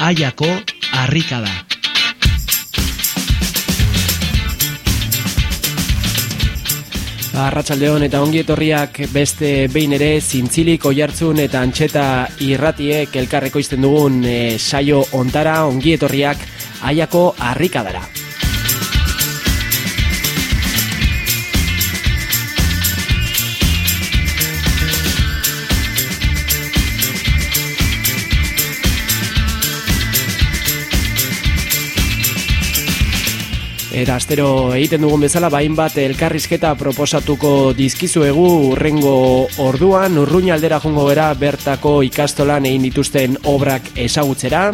Aiako harrika da. Arratsaldeon eta ongi etorriak beste behin ere zintzilik oihartzun eta antxeta irratiek elkarreko izten dugun e, saio ontara ongi etorriak aiako harrikadara. Eta astero egiten dugun bezala bain bat elkarrizketa proposatuko dizkizuegu urrengo orduan urruña aldera jongo bera bertako ikastolan egin dituzten obrak ezagutzera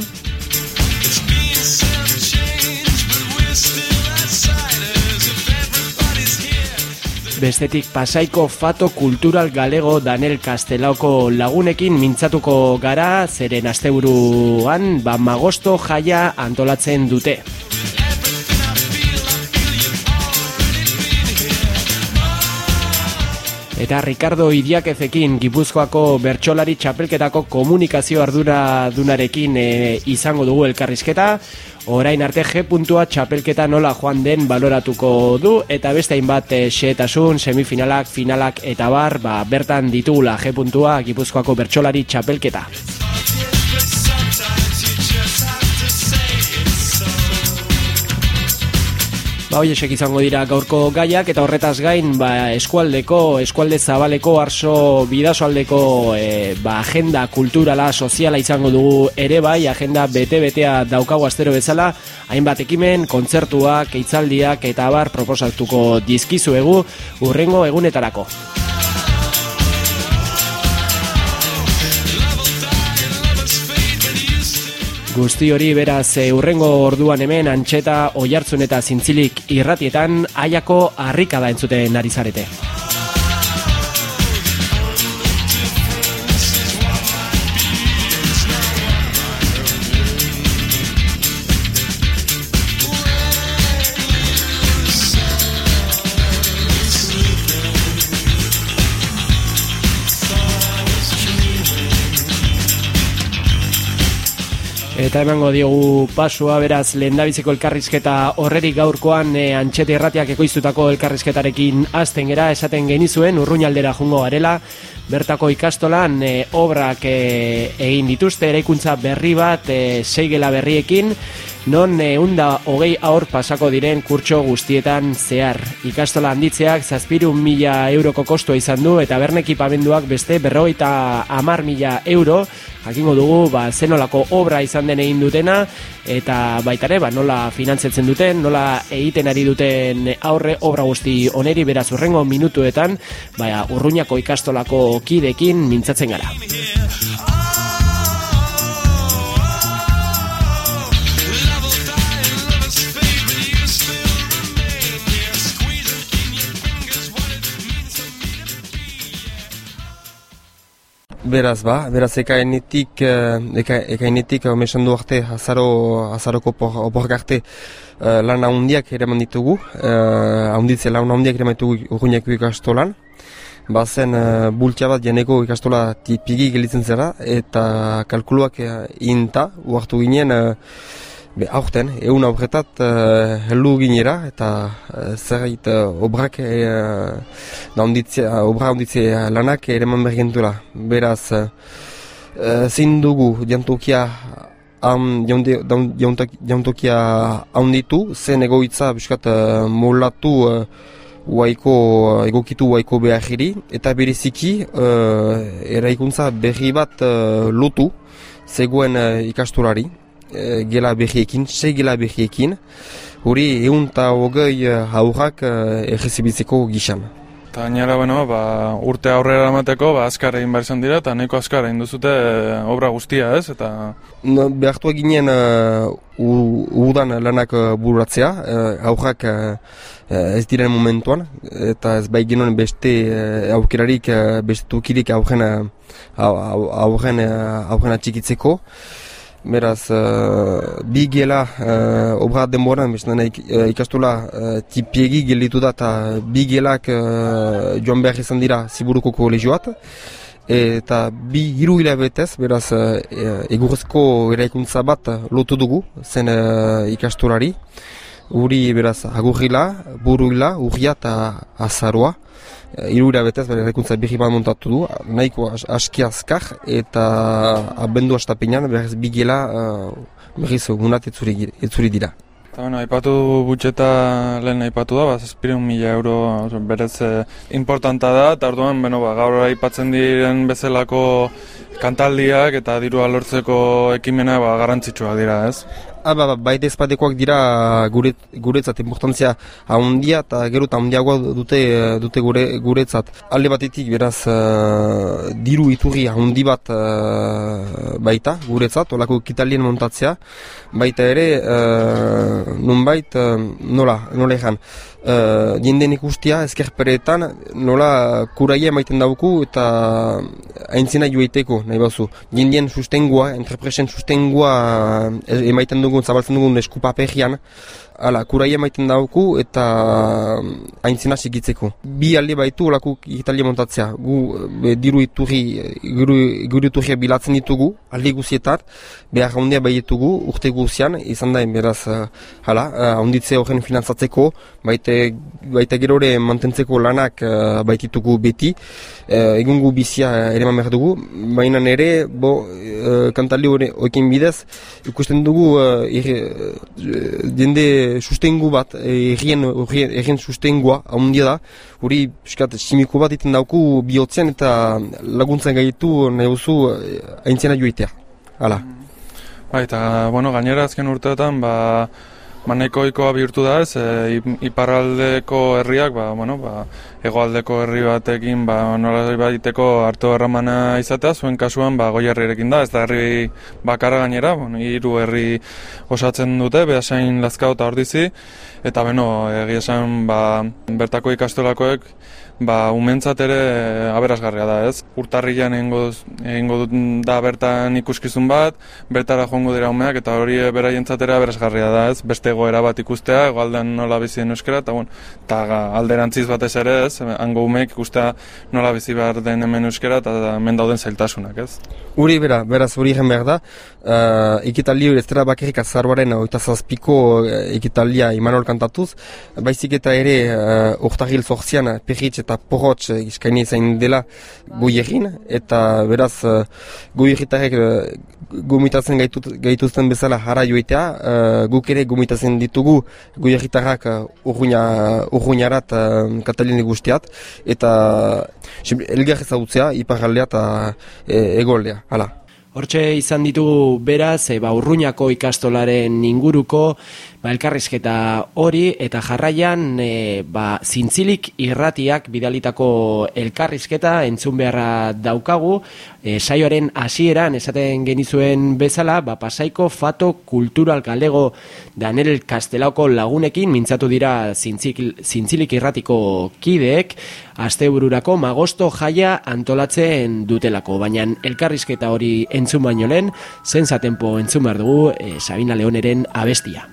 Bestetik pasaiko fato kultural galego Daniel Castelaoko lagunekin mintzatuko gara zeren asteburuan ba magosto jaia antolatzen dute. Eta Ricardo Idiakezekin Gipuzkoako bertsolari txapelketako komunikazio ardura dunarekin e, izango dugu elkarrizketa. Orain arte G puntua txapelketa nola joan den baloratuko du eta beste hainbat e, xeetasun, semifinalak, finalak eta bar, ba, bertan ditugula G puntua Gipuzkoako bertsolari txapelketa. Ba, hoiesek izango dira gaurko gaiak eta horretaz gain ba, eskualdeko, eskualde zabaleko, arso bidasoaldeko e, ba, agenda kulturala, soziala izango dugu ere bai, agenda bete-betea daukagu astero bezala, hainbat ekimen, kontzertuak, eitzaldiak eta bar proposatuko dizkizuegu urrengo egunetarako. Guzti hori beraz e, urrengo orduan hemen antxeta oihartzun eta zintzilik irratietan aiako harrika da entzuten ari zarete. Eta emango diogu pasua beraz lehendabiziko elkarrizketa horrerik gaurkoan e, antxete erratiak ekoiztutako elkarrizketarekin azten gera esaten genizuen urruñaldera jungo garela bertako ikastolan e, obrak e, egin dituzte eraikuntza berri bat e, seigela berriekin non e, unda hogei aur pasako diren kurtso guztietan zehar. Ikastola handitzeak zazpiru mila euroko kostua izan du eta bernekipamenduak beste berrogeita amar mila euro jakingo dugu ba, zenolako obra izan den egin dutena eta baitare ba, nola finantzetzen duten, nola egiten ari duten aurre obra guzti oneri beraz urrengo minutuetan ba, urruñako ikastolako kidekin mintzatzen gara. Beraz ba, beraz ekainetik, eka, ekainetik omesan du arte, azaro, azaroko opor arte uh, lan ahondiak ere manditugu, uh, ahonditze lan ahondiak ere manditugu urruñako ikastolan. Bazen uh, bultia bat janeko ikastola tipigi gelitzen zera, eta kalkuluak uh, inta, uartu ginen, uh, Be, aurten, egun aurretat uh, heldu ginera eta uh, zerreit uh, obrak uh, obra onditzea lanak ere man bergentuela. Beraz, uh, zin dugu jantokia am, jantokia handitu, zen egoitza biskat uh, molatu uh, Uaiko, egokitu uaiko behagiri, eta bereziki uh, eraikuntza berri bat uh, lotu zegoen uh, ikasturari e, gela behiekin, sei gela behiekin, hori egun eta hogei haurrak e, egizibitzeko gixan. Eta gainera, bueno, ba, urte aurrera emateko, ba, azkar egin behar izan dira, eta nahiko azkar egin duzute e, obra guztia, ez? Eta... No, behartu eginen uh, udan lanak uh, bururatzea, uh, aurrak uh, ez diren momentuan, eta ez bai genuen beste uh, aukerarik, uh, beste tukirik aurren, uh, aurren, uh, atxikitzeko. Beraz, uh, bi gela uh, obra denboran, bezan uh, ikastula uh, tipiegi gelitu da eta bi gelak uh, joan behar izan dira ziburuko kolegioat. Eta bi hiru hilabetez, beraz, uh, egurrezko eraikuntza bat lotu dugu zen uh, ikastolari. Uri, beraz, agurrila, buruila, urria eta azaroa. Eh, hiru betez bere errekuntza birri bat montatu du, nahiko as, aski azkar, eta abendu astapenean berriz bigela uh, berriz unat etzuri, etzuri dira. Eta bueno, aipatu butxeta lehen aipatu da, ba, zazpireun mila euro berez eh, importanta da, eta orduan, bueno, ba, gaur aipatzen diren bezalako kantaldiak eta dirua lortzeko ekimena ba, garantzitsua dira, ez? Ah, ba, ba, baita ezpatekoak dira gure, guretzat importantzia ahondia eta gero eta ahondiagoa dute, dute gure, guretzat. Alde batetik beraz uh, diru iturri ahondi bat uh, baita guretzat, olako kitalien montatzea. Baita ere, uh, nunbait, uh, nola, nola ezan, uh, jenden ikustia ezkerperetan nola kuraia emaiten dauku eta aintzina joiteko nahi bazu. Jendien sustengua, entrepresen sustengua emaiten dugu dugun, zabaltzen dugun eskupapegian, ala, kurai emaiten dauku eta mm, aintzina segitzeko. Bi alde baitu olako italia montatzea. Gu be, diru iturri, guru, iturria bilatzen ditugu, alde guzietat, behar handia baietugu, urte guzian, izan da, beraz, uh, hala, uh, horren finantzatzeko, baite, baite gerore mantentzeko lanak baititugu beti, egungu bizia ere mamer dugu, baina nere, bo, kantali hori bidez, ikusten dugu, uh, sustengu bat, errien, errien sustengua, ahondia da, hori piskat simiko bat iten dauku bihotzen eta laguntzen gaitu nahi duzu aintzena joitea. Hala. Ba, eta, bueno, gainera azken urteetan, ba, manekoikoa bihurtu da ez, e, iparraldeko herriak, ba, bueno, ba, egoaldeko herri batekin, ba, nola baiteko hartu erramana izatea, zuen kasuan, ba, goi herrirekin da, ez da herri bakarra gainera, bueno, hiru herri osatzen dute, behasain lazkau eta ordizi, eta, bueno, egia esan, ba, bertako ikastolakoek, ba, umentzat ere aberasgarria da, ez? Urtarrian egingo, da bertan ikuskizun bat, bertara joango dira umeak, eta hori beraientzat ere aberasgarria da, ez? Beste goera bat ikustea, egoaldean nola bizi den euskera, eta bueno, eta alderantziz batez ere, ez? Hango umeek ikustea nola bizi behar den hemen euskera, eta hemen dauden zailtasunak, ez? Uri, bera, beraz, uri egin behar da, uh, ikitaldi hori ez dira bakarrik azaruaren, oita zazpiko uh, ikitalia imanol kantatuz, baizik eta ere, uh, urtahil zorzian, perritx eta porrotx eh, zain dela goierin, eta beraz uh, goieritarek uh, gomitatzen gaituzten bezala jara joitea, guk ere gomitatzen ditugu goieritarrak uh, urruñarat uh, katalini guztiat, eta elgar ezagutzea, iparraldea eta e, egoldea, hala. Hortxe izan ditugu beraz, e, ba, urruñako ikastolaren inguruko, ba, elkarrizketa hori eta jarraian e, ba, zintzilik irratiak bidalitako elkarrizketa entzun beharra daukagu. E, saioaren hasieran esaten genizuen bezala ba, pasaiko fato kultural galego Daniel Kastelauko lagunekin mintzatu dira zintzik, zintzilik irratiko kideek. Astebururako magosto jaia antolatzen dutelako baina elkarrizketa hori entzun baino lehen zen zatempo entzun behar dugu e, Sabina Leoneren abestia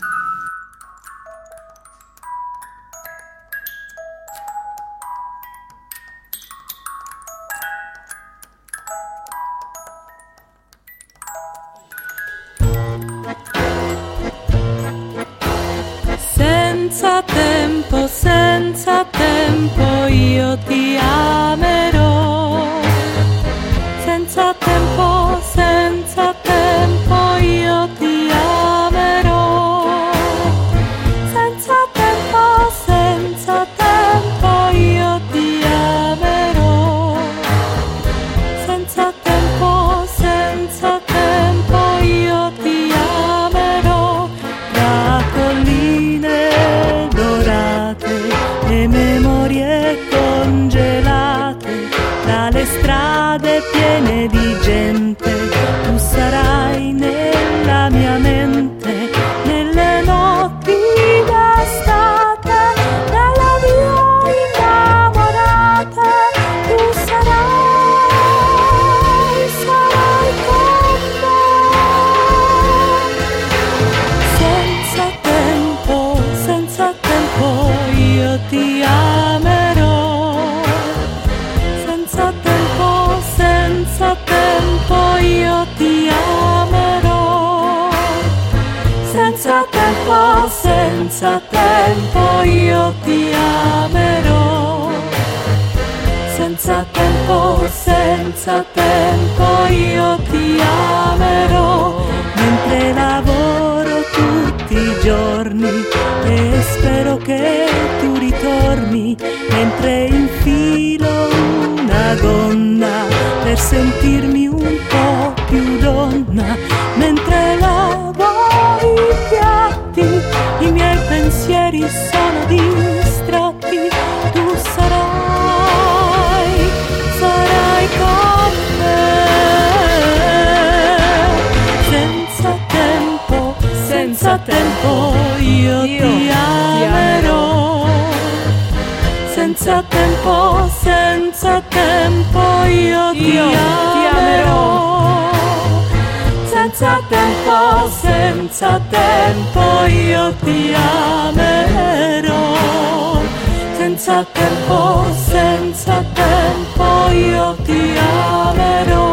infilo una gonna per sentirmi un po' più donna. Mentre lavo i piatti, i miei pensieri sono distratti. Tu sarai, sarai con me. Senza tempo, senza tempo io, Senza tempo, senza tempo io, ti, amerò. Senza tempo, senza tempo io ti amerò. Senza tempo, senza tempo io ti amerò.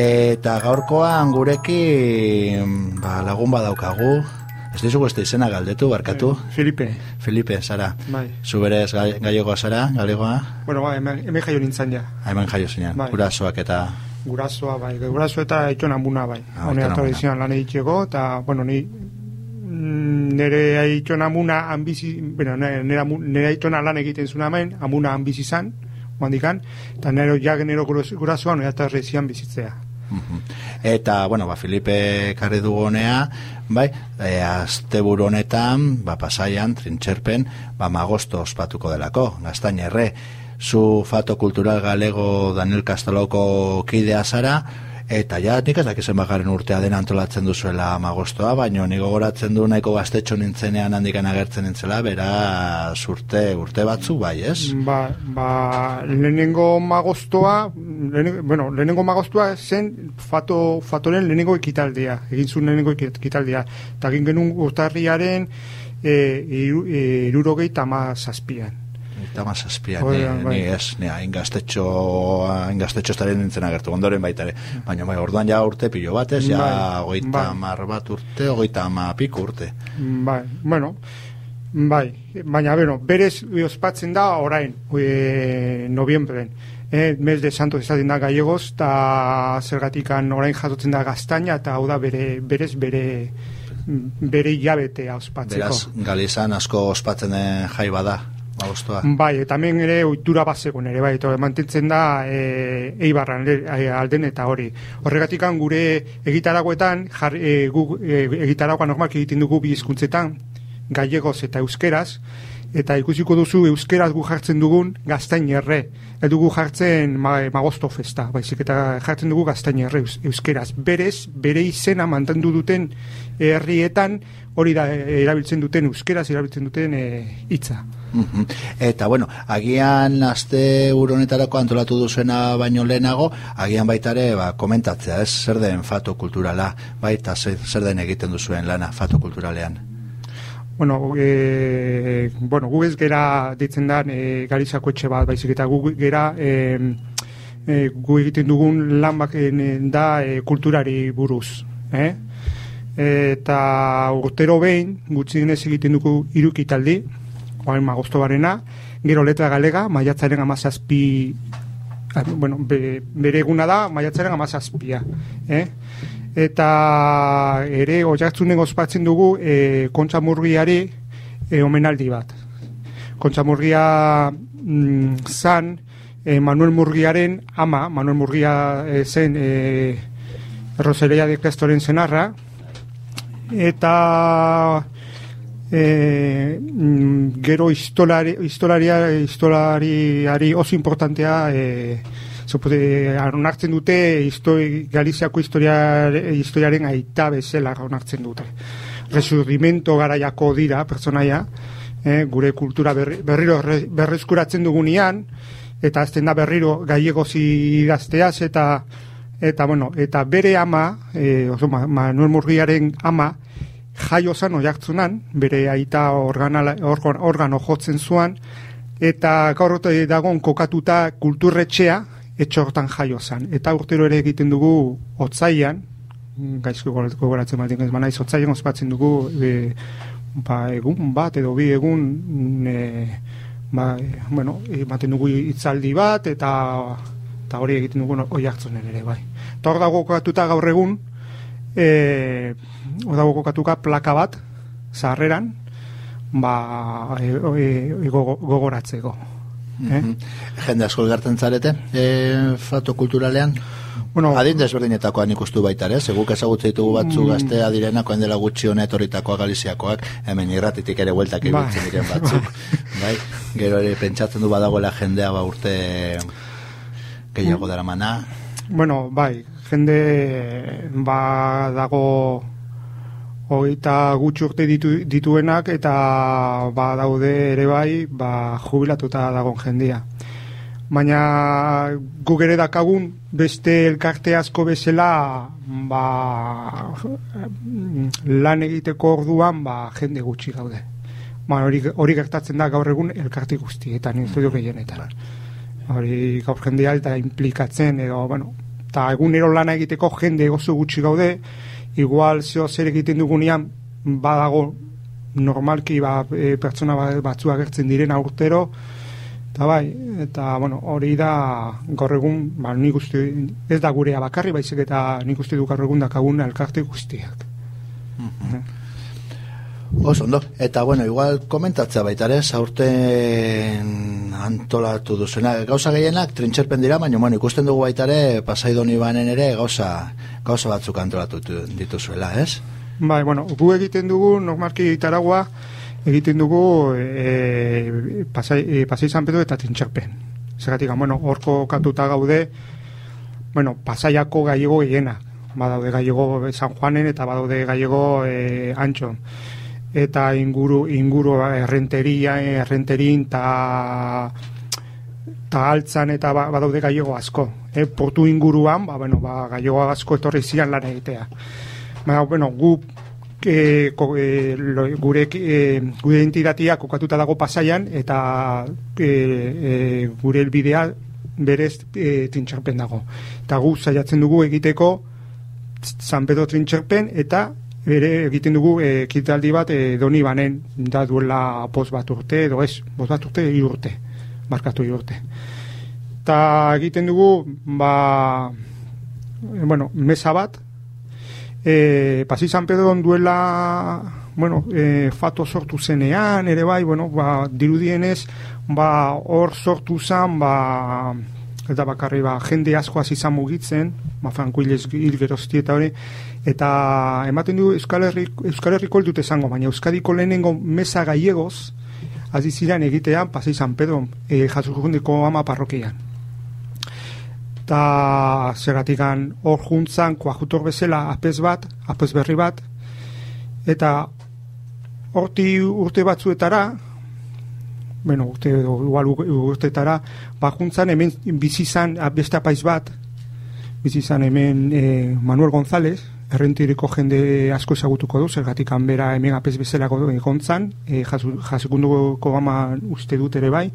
Eta gaurkoan gurekin ba, lagun badaukagu. Ez dizugu ez izena galdetu, barkatu. Felipe, Felipe, zara. bai. Zu berez ga- gallegoa zara, galegoa. Bueno, bai, hemen, hemen jaio nintzen ja. Hemen jaio zinean, Bai. gurasoak eta... Gurasoa, bai. Guraso eta itxon amuna, bai. Ah, tradizioan lan egiteko, eta, bueno, ni mm, nire aitxon amuna anbizi, bueno, nire, nire, aitxona lan egiten zuen hemen, amuna anbizi zan, handikan, eta nire ja genero gurasoan, eta bizitzea. Mhm. Eta, bueno, ba, Filipe karri dugu honea, bai, e, asteburu honetan, ba, pasaian, trintxerpen, ba, magosto ospatuko delako, gaztainerre, zu fato kultural galego Daniel Castaloko kidea zara, eta ja, nik ez dakizen bakaren urtea den antolatzen duzuela magostoa, baino nik gogoratzen du nahiko gaztetxo nintzenean handikan agertzen nintzela, bera urte, urte batzu, bai, ez? Ba, ba, lehenengo magostoa, lehenengo, bueno, lehenengo magostoa zen fato, fatoren lehenengo ekitaldia, egin zuen lehenengo ekit- ekitaldia. Eta egin genuen urtarriaren e, iru, e, irurogeita ama zazpian. Eta mazazpian, ni, da, bai. ni ez, ni hain gaztetxo, hain gaztetxo estaren nintzen agertu, ondoren baita ere. Baina bai, orduan ja urte pilo batez, ja Bai, hogeita bai. hamar bat urte, hogeita ama piko urte. Bai, bueno, bai, baina, bueno, berez ospatzen da orain, e, noviembren. Eh, mes de Santos esaten da gallegoz, eta zergatikan orain jasotzen da gaztaina, eta hau da bere, berez bere, bere hilabetea ospatzeko. Beraz, Galizan asko ospatzen den jai bada, magostoa. Bai, eta hemen ere ohitura bazegoen ere, bai, eta mantentzen da e, eibarran e, alden eta hori. Horregatik gure egitaragoetan, jar, e, gu, e, egitaragoa normalki egiten dugu bi hizkuntzetan, gallegoz eta euskeraz, eta ikusiko duzu euskeraz gu jartzen dugun gaztain erre. Ez dugu jartzen ma, magosto festa, baizik eta jartzen dugu gaztain erre eus, euskeraz. Berez, bere izena mantendu duten herrietan, hori da e, erabiltzen duten euskeraz, erabiltzen duten e, hitza. Mhm. Eta, bueno, agian aste honetarako antolatu duzuena baino lehenago, agian baita ere, ba, komentatzea, ez, zer den fato kulturala, baita zer, zer den egiten duzuen lana fato kulturalean. Bueno, e, bueno, gu ez gera ditzen da e, garizako etxe bat, baizik eta gu gera e, e, gu egiten dugun lan bak e, da e, kulturari buruz. Eh? Eta urtero behin, gutxienez egiten dugu irukitaldi, oain magosto barena, gero letra galega, maiatzaren amazazpi, ah, bueno, be, bere eguna da, maiatzaren amazazpia. Eh? Eta ere oiartzunen ospatzen dugu e, kontza murgiari e, omenaldi bat. Kontza murgia mm, zan e, Manuel Murgiaren ama, Manuel Murgia e, zen e, Roselia de Crestoren zenarra, eta e, mm, gero histolari, histolaria, histolariari oso importantea e, onartzen dute histori, Galiziako historia, historiaren aita bezala onartzen dute. Resurdimento garaiako dira, pertsonaia, eh, gure kultura berri, berriro re- berreskuratzen dugunean, eta azten da berriro gallegoz idazteaz, eta eta bueno, eta bere ama, e, oso, Ma- Manuel Murgiaren ama, jaio zan oiartzunan, bere aita organala, organ, organo jotzen zuan, eta gaur ote dagon kokatuta kulturretxea, etxe hortan jaio zan. Eta urtero ere egiten dugu otzaian, gaizko gogoratzen bat ez banaiz, otzaian ospatzen dugu e, ba, egun bat edo bi egun e, ba, e, bueno, ematen dugu hitzaldi bat eta eta hori egiten dugu oi hartzunen ere bai. Eta hor dago kokatuta gaur egun e, hor dago kokatuka plaka bat zaharreran ba, e, e, gogo- gogoratzeko. Eh? Mhm. Jende asko elgartzen zarete, e, fato kulturalean? Bueno, Adin desberdinetakoan ikustu baita ere, seguk ezagutze ditugu batzu Mm. gaztea direnak, oen dela gutxi hona etorritakoak galiziakoak, hemen irratitik ere bueltak Bai. ibiltzen diren batzuk. bai, gero ere pentsatzen du badagoela jendea ba urte gehiago dara mana. Bueno, bai, jende ba dago hogeita gutxi urte ditu, dituenak eta ba daude ere bai ba jubilatuta dagon jendia. Baina guk ere dakagun beste elkarte asko bezala ba lan egiteko orduan ba jende gutxi gaude. Ba, hori, hori gertatzen da gaur egun elkarte guztietan, instituzio gehienetan hori gaur jendea eta implikatzen edo, bueno, eta egunero lana egiteko jende oso gutxi gaude, igual zeo zer egiten dugunean badago normalki ba, e, pertsona ba- batzu agertzen direna urtero, eta bai, eta bueno, hori da gaur egun, ba, nik uste, ez da gurea bakarri, baizik eta nik uste du gaur egun dakagun elkarte guztiak. Oso, ondo. Eta, bueno, igual komentatzea baita ere, zaurten antolatu duzena. Gauza gehienak trintxerpen dira, baina, bueno, ikusten dugu baita ere, pasaidoni banen ere, gauza, gauza batzuk antolatu tu- dituzuela, ez? Bai, bueno, gu egiten dugu, normalki itaragua, egiten dugu e, pasai, e, pasai San Pedro eta Trintxerpen. Zergatik, bueno, horko katuta gaude, bueno, pasaiako gallego gehiena. Badaude gallego San Juanen eta badaude gallego e, Antxon. Eta inguru, inguru errenteria, errenterin eta eta altzan eta ba- badaude gallego asko. E, portu inguruan, ba, bueno, ba, gallego asko etorri zian lan egitea. Baina, bueno, gu e, ko, e, lo, gure, e, gure entitatea kokatuta dago pasaian eta e, e, gure elbidea berez e, trintxerpen dago. Eta gu saiatzen dugu egiteko San Pedro trintxerpen eta bere egiten dugu e, ekitaldi bat e, doni banen da duela post bat urte edo ez, post bat urte urte markatu urte. Eta egiten dugu ba e, bueno, mesa bat e, Pasi San Pedro duela bueno, e, fato sortu zenean ere bai, bueno, ba, dirudienez ba, hor sortu zen ba, eta bakarri ba, jende asko hasi izan mugitzen ba, Franco hil hil gerozti eta hori eta ematen du Euskal, Herriko, Euskal Herriko heldut esango, baina Euskadiko lehenengo mesa gallegoz hasi ziren egitean Pasi San Pedro e, jasukundiko ama parrokian. Eta zergatikan hor juntzan koajutor bezala apez bat, apez berri bat, eta horti urte batzuetara, bueno, urte, edo igual urteetara, ba juntzan hemen bizizan beste apaiz bat, bizizan hemen eh, Manuel González, errentiriko jende asko ezagutuko du, zergatik bera hemen apez bezala gontzan, e, jasukunduko gama uste dut ere bai,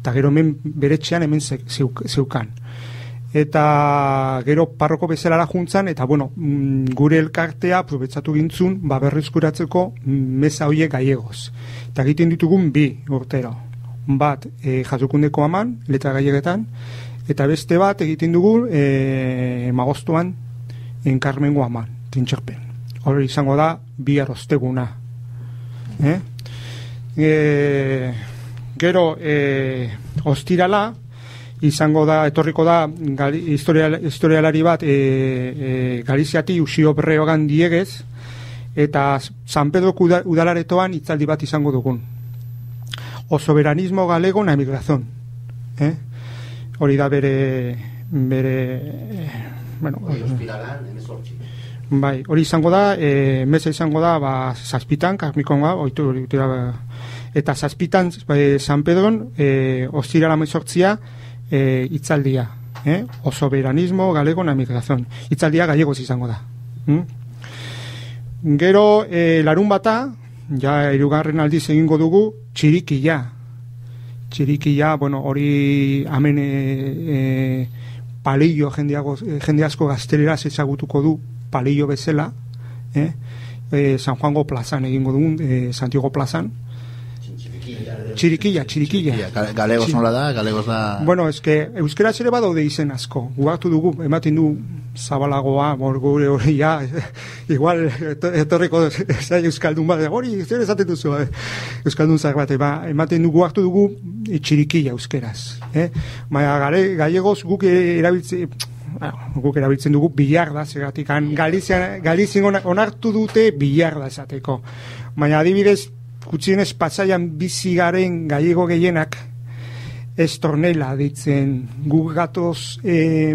eta gero hemen beretxean hemen ze- zeuk- zeukan eta gero parroko bezelara juntzan, eta bueno, mm, gure elkartea aprobetsatu gintzun, ba berrizkuratzeko mesa hoiek gaiegoz. Eta egiten ditugun bi urtero. Bat, e, jasokundeko aman, letra gaiegetan, eta beste bat egiten dugu e, magostuan enkarmengo aman, trintxerpen. Hori izango da, bi arosteguna. Eh? E, gero, e, ostirala, izango da, etorriko da gali, historial, historialari bat e, e, Galiziati usio berreogan diegez eta San Pedro uda- udalaretoan hitzaldi bat izango dugun o soberanismo galego na emigración eh? hori da bere bere bueno, Bai, hori izango da, e, mesa izango da, ba, zazpitan, karmikon ba, oitu, oitura, ba, eta zazpitan, e, San Pedron, e, ostira la mezortzia, e, itzaldia. Eh? O soberanismo galego na migración. Itzaldia gallegoz izango da. Mm? Gero, e, larun bata, ja, erugarren aldiz egingo dugu, txirikia. Txirikia, bueno, hori hemen e, e, palillo jendeago, jende asko gazteleraz ezagutuko du palillo bezala, eh? E, San Juango plazan egingo dugun, e, Santiago plazan. Txirikia, txirikia. Ga- Galegos Txi- nola da, galegos da... Bueno, eske euskaraz ere badaude izen asko. Gugatu dugu, ematen du zabalagoa, mor gure hori ja, igual eto- etorriko zai euskaldun bat, hori zer esaten duzu, eh? euskaldun zar bat, ba, ematen dugu hartu dugu eh, txirikia euskeraz. Eh? Baina gare, gallegoz guk erabiltzen, bueno, guk erabiltzen dugu bilarda, zeratik, Galizian, Galizien ona- onartu dute bilarda esateko. Baina adibidez, gutxienez pasaian bizi garen gallego gehienak, estornela ditzen guk gatoz eh,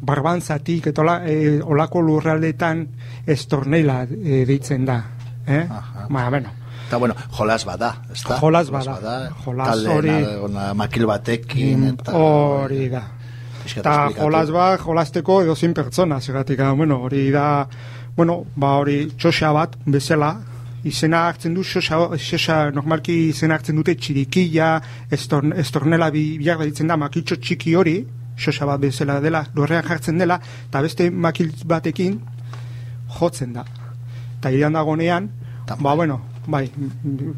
barbantzatik eta ola, eh, olako lurraldetan estornela eh, deitzen da eh? Aha. ba, bueno, Eta bueno, jolas bada, ez da? Jolas bada. Jolas talde hori- makil batekin eta... hori da eta jolas ba, jolasteko edo pertsona zeratik, ah, bueno, hori da bueno, ba hori txoxa bat bezala izena hartzen du xoxa, xoxa normalki izena hartzen dute txirikilla estorn, estornela bi, biak da ditzen da makiltxo txiki hori xoxa bat bezala dela, lorrean jartzen dela eta beste makil batekin jotzen da. Eta iran dagonean ba bueno, bai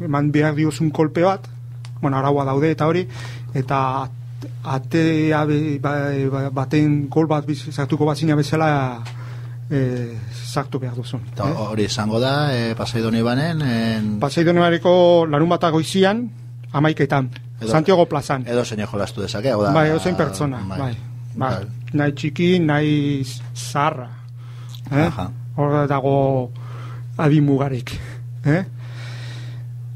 eman behar diozun kolpe bat bueno, araua daude eta hori eta atea ba- ba- baten gol bat biz- sartuko bazina bezala e, sartu behar duzun. Eta eh? hori izango da, e, pasai doni banen, en... Pasai donemareko larun bata goizian, amaiketan, Edo- Santiago plazan. edo zein jolastu dezake, hau da... bai, ozein pertsona, bai. bai. Nahi txiki, nahi zaharra. Eh? Hor dago adimugarik. Eh?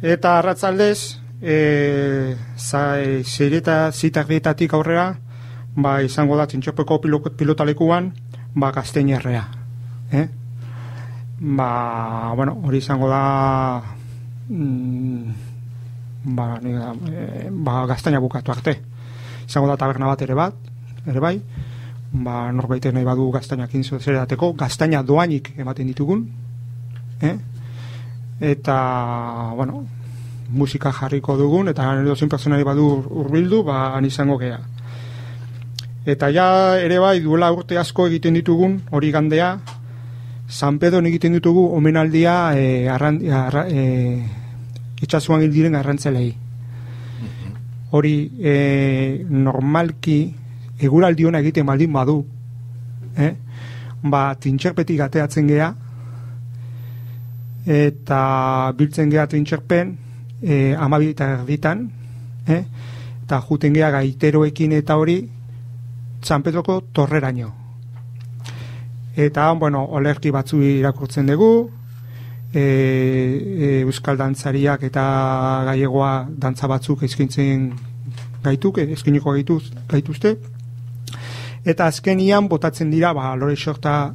Eta arratzaldez, e, za, e, zereta zitarrietatik aurrera, ba, izango da txintxopeko pilo, pilotalekuan, ba, gazteinerrea. Eh? Ba, bueno, hori izango da mm, ba, ni, e, ba, gaztaina bukatu arte. Izango da taberna bat ere bat, ere bai, ba, norbait nahi badu gaztainak zerateko, gaztaina doainik ematen ditugun, eh? eta, bueno, musika jarriko dugun, eta edozein pertsonari badu hurbildu, ba, han izango gea. Eta ja, ere bai, duela urte asko egiten ditugun, hori gandea, San Pedro egiten ditugu omenaldia e, arran, arra, e, itxasuan hil diren arrantzelei. Hori e, normalki eguraldiona egiten baldin badu, eh? ba, tintxerpetik ateatzen gea, eta biltzen gea trintxerpen e, amabi eta erditan, eh? eta juten gea gaiteroekin eta hori San Pedroko torreraino. Eta, bueno, olerki batzu irakurtzen dugu, e, e, euskal dantzariak eta gallegoa dantza batzuk eskintzen gaituk, eskiniko gaituz, gaituzte. Eta azkenian botatzen dira, ba, lore sorta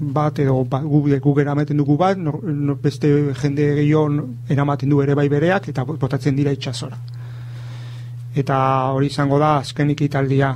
bat edo ba, gu, gu eramaten dugu bat, nor, nor, beste jende gehiago eramaten du ere bai bereak, eta botatzen dira itxasora. Eta hori izango da azkenik italdia,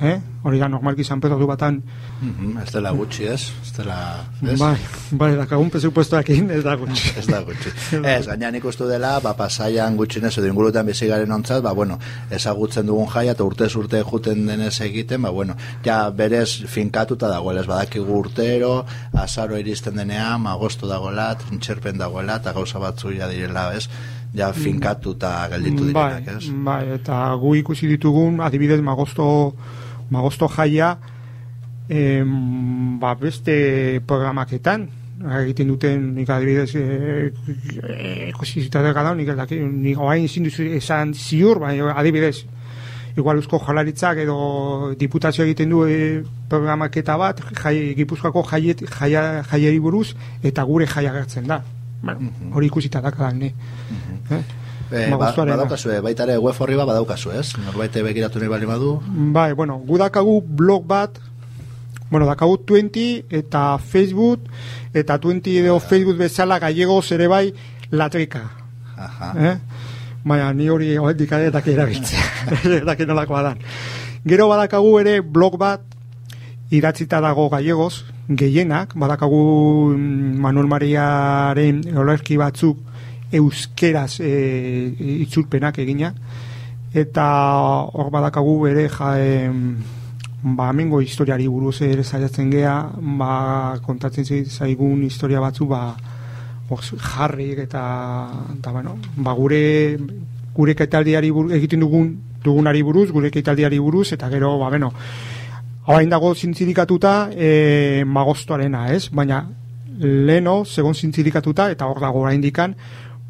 eh? Hori da normalki San Pedro du batan, Mhm, ez dela gutxi, ez? Ez dela... Ez? bai, bai, dakagun presupuestoakin ez da gutxi. ez da gutxi. Ez, gainean ikustu dela, ba, pasaian gutxinez edo ingurutan bizi garen ontzat, ba, bueno, ezagutzen dugun jaia eta urtez urte juten denez egiten, ba, bueno, ja berez finkatuta dagoela, ez badakigu urtero, azaro iristen denean, agosto dagoela, trintxerpen dagoela, eta gauza batzu ja direla, ez? Ja finkatuta gelditu bai, direnak, ez? bai, eta gu ikusi ditugun, adibidez, magosto, magosto jaia, em, ba, beste programaketan, egiten duten, nik adibidez, e, e, ikusi zitatek da, nik ez dakit, nik oain ezin duzu esan ziur, bai, adibidez, igual eusko jolaritzak edo diputazio egiten du e, programaketa bat, jai, gipuzkoako jaiet, jaia, jaieri buruz, eta gure jaia gertzen da. Bueno, hori ikusita dakadan, ne? Eh? E, ba, Magostuarena. badaukazu, eh, baita ere web horri bat badaukazu, ez? Norbait begiratu nahi bali badu, Bai, bueno, gu dakagu blog bat, bueno, dakagu 20 eta Facebook, eta 20 edo Facebook bezala gallegoz ere bai latrika. aha. Eh? Baina, ni hori horretik adetak erabiltzea. daki nolakoa da. Gero badakagu ere blog bat idatzita dago gallegoz, gehienak, badakagu mm, Manuel Mariaren olerki batzuk euskeraz e, itzulpenak egina, eta hor badakagu ere ja, ba, amengo historiari buruz ere saiatzen gea, ba, kontatzen zaigun historia batzu, ba, oz, jarrik eta, eta bueno, ba, gure gure kaitaldiari buru, egiten dugun dugunari buruz, gure kaitaldiari buruz, eta gero, ba, bueno, hain dago zintzirikatuta e, magostoarena, ez? Baina leno, segon zintzirikatuta, eta hor dago oraindikan,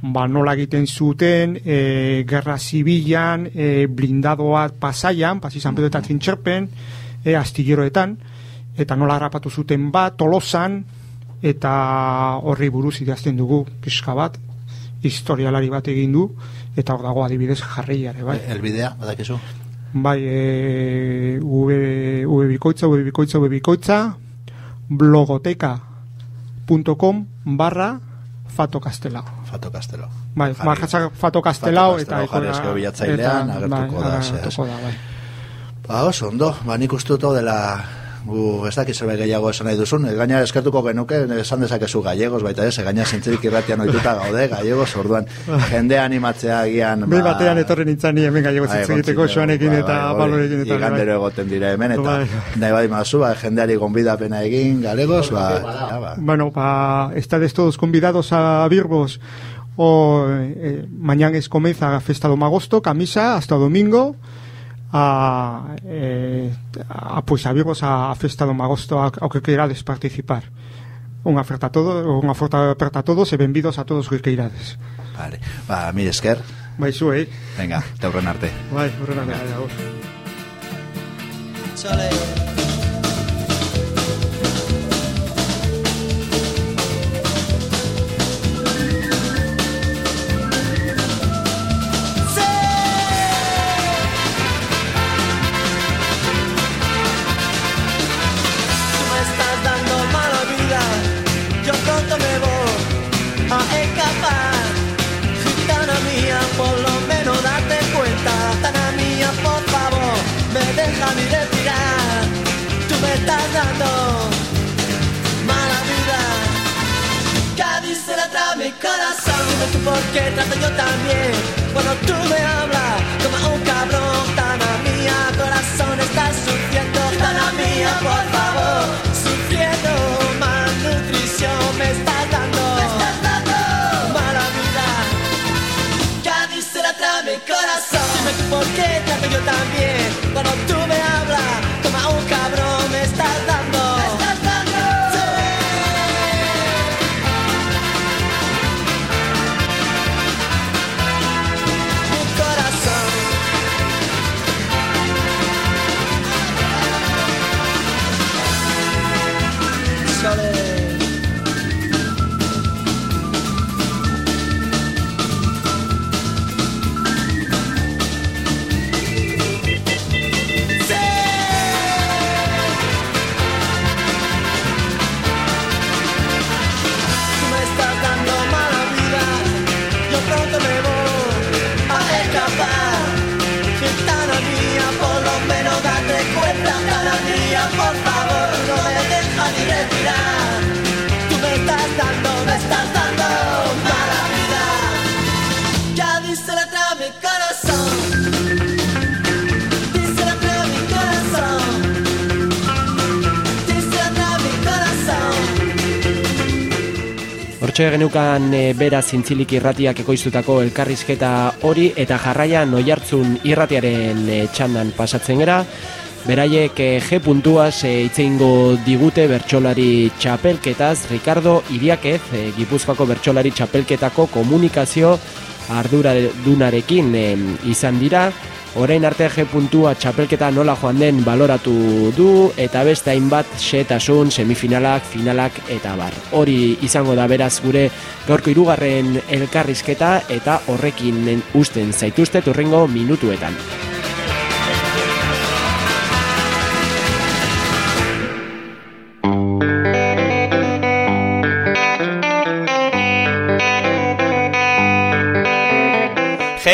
ba, nola egiten zuten, e, gerra zibilan, e, blindadoa pasaian, pasi San Pedro eta Trintxerpen, e, astilleroetan, eta nola harrapatu zuten bat, tolosan, eta horri buruz idazten dugu pixka bat, historialari bat egin du, eta hor dago adibidez jarriare, bai. Elbidea, badakizu? Bai, e, ube, ube bikoitza, ube bikoitza, ube bikoitza, blogoteka.com barra Fato Castelao. Fato Castelo. Bai, markatza Fato Castelao Fato eta jarri eskeo bilatzailean, agertuko da, zehaz. agertuko da, bai. Ba, oso, ondo, ba, nik uste dela gu, ez dakit zerbait gehiago esan nahi duzun, gaina eskertuko genuke, esan dezakezu gallegos, baita ez, gaina zintzirik irratian ohituta gaude, gallegos, orduan, jende animatzea agian, Behin batean etorri nintzen ni hemen gallego Bai, zitz egiteko kontzilio, Joanekin bai, eta Pablorekin eta Igandero egoten dira hemen, eta nahi bai mazu, ba, jendeari gonbidapena egin, galegos, ba, ba. Bueno, pa, estades todos convidados a Virbos. O, eh, mañana es comienza la Festa de Agosto, camisa hasta domingo. a, eh, a pois a vivos a, a festa do Magosto ao, ao que queirades participar unha oferta a todos, unha oferta aperta a todos e benvidos a todos que queirades. Vale. Va, mi esker. Vai eh? Venga, te urrenarte. Vai, urrenarte. Vai, Chale. Corazón. Dime tú por qué trato yo también. Cuando tú me hablas como un cabrón, Tana mía, corazón estás sufriendo. Tana mía, por favor, sufriendo malnutrición me estás dando. Mala vida. Se la trae mi corazón. Dime tú por qué trato yo también. Cuando tú Hortxe geneukan e, bera zintzilik irratiak ekoiztutako elkarrizketa hori eta jarraian oihartzun irratiaren e, txandan pasatzen gera. Beraiek e, G puntuaz e, itzeingo digute bertsolari txapelketaz Ricardo Iriakez, e, Gipuzkoako bertsolari txapelketako komunikazio arduradunarekin e, izan dira. Orain arte G puntua txapelketa nola joan den baloratu du eta beste hainbat xetasun, semifinalak, finalak eta bar. Hori izango da beraz gure gaurko hirugarren elkarrizketa eta horrekin usten zaituzte turrengo minutuetan.